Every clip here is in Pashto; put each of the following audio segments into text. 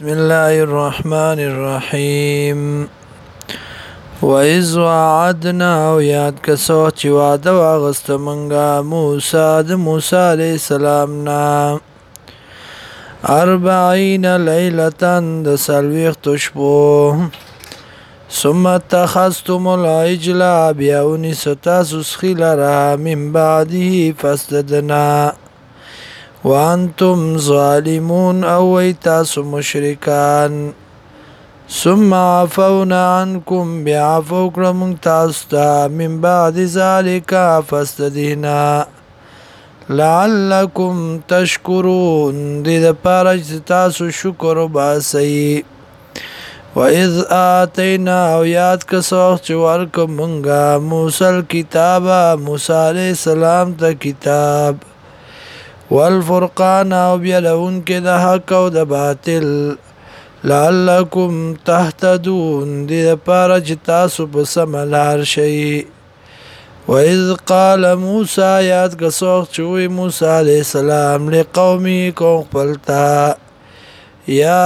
بسم الله الرحمن الرحیم وَإِذْ وَعَدْنَا او یاد کسو چې وعده واغست منګه موسی د موسی علی السلام نا 40 لیلتن د سلویخت شپو ثم تخستم العجل بیاونی ستاسو سخیل را من بعده فستدنا وانتم ظالمون او وی تاسو مشرکان ثم عفونا عنكم بعفو کرم تاستا من بعد ذلك فاستدهنا لعلكم تشكرون دې د پاره تاسو شکر وباسئ وَإِذْ آتَيْنَا او یاد که سوخت چې ورکو مونږه موسی کتابه موسی عليه السلام ته کتاب والفرقان او بیلون کې د حق او د باطل لعلکم تهتدون دې لپاره چې تاسو په سم لار شئ وإذ قال موسى یاد کا څوک چې موسی عليه السلام له قومي کوم خپلتا یا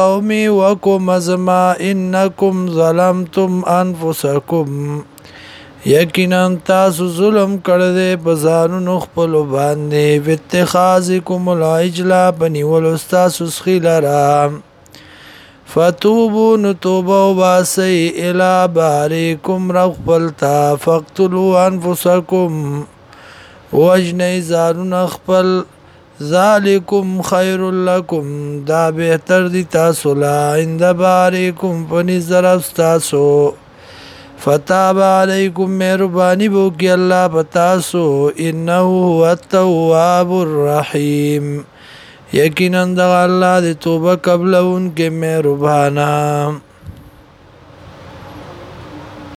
قومي وکم زما انکم ظلمتم انفسکم یقینا تاسو ظلم کړی دی په ځانونو خپل باندې واتخاذکم العجلا بنیول تاسو خلرا فتوبو نتوبه واسي الى باريكم رغفلتا فقتلوا انفسكم وجني زارون خپل ذالکم خیر لکم دا بهتر دی تاسو لا عند باريكم فنزرف تاسو فتاب علیکم مهربانی بو کی الله پتاسو انه هو التواب الرحیم یقینا د الله د توبه قبل ان کې مهربانا